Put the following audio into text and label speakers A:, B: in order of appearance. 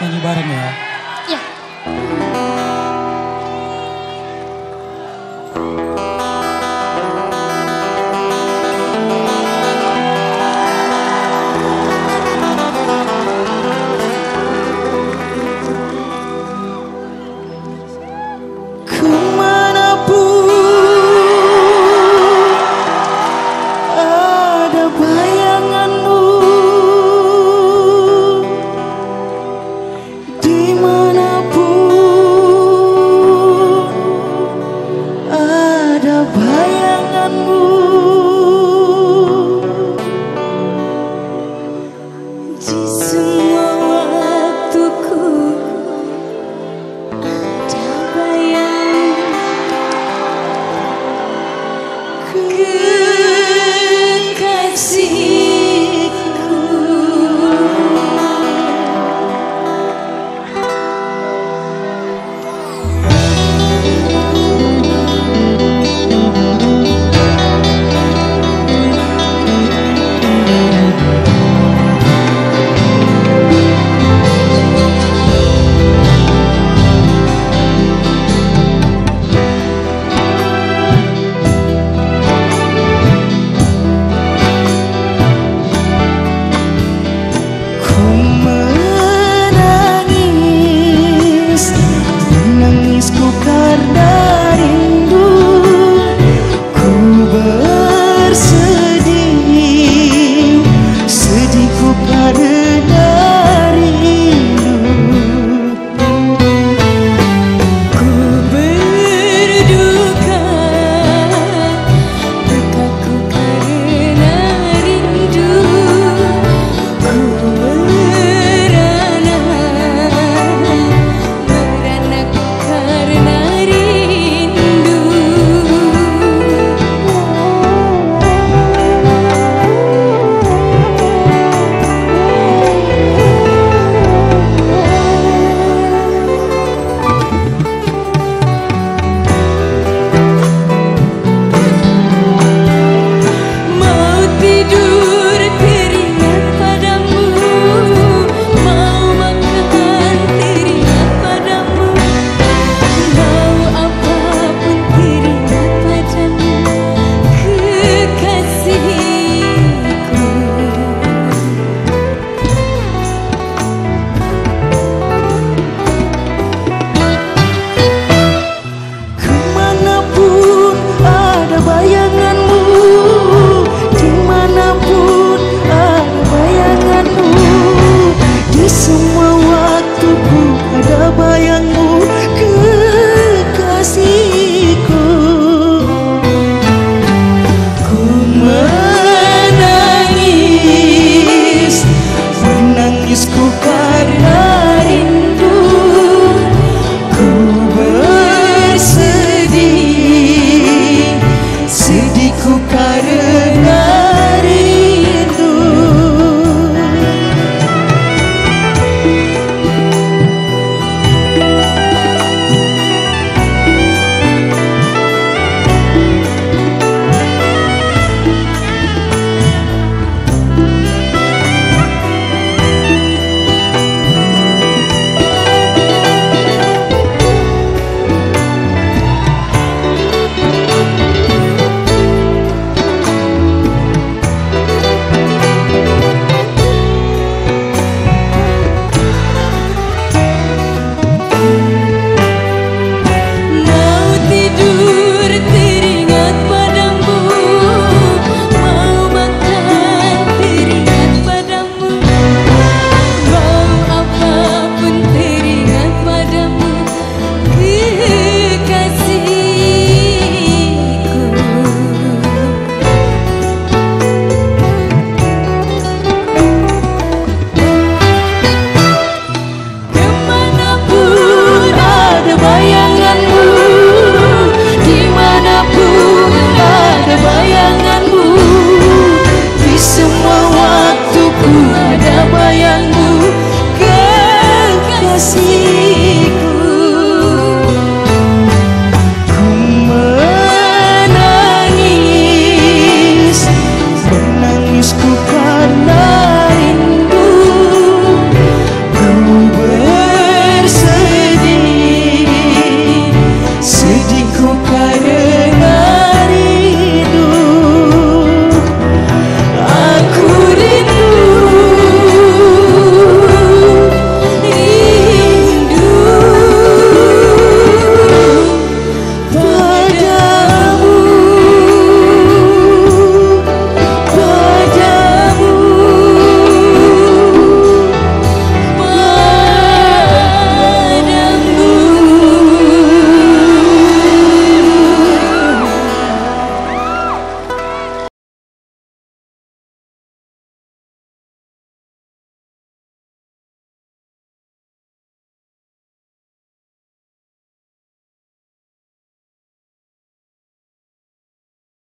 A: Nyanyi bareng ya.
B: Ya. empty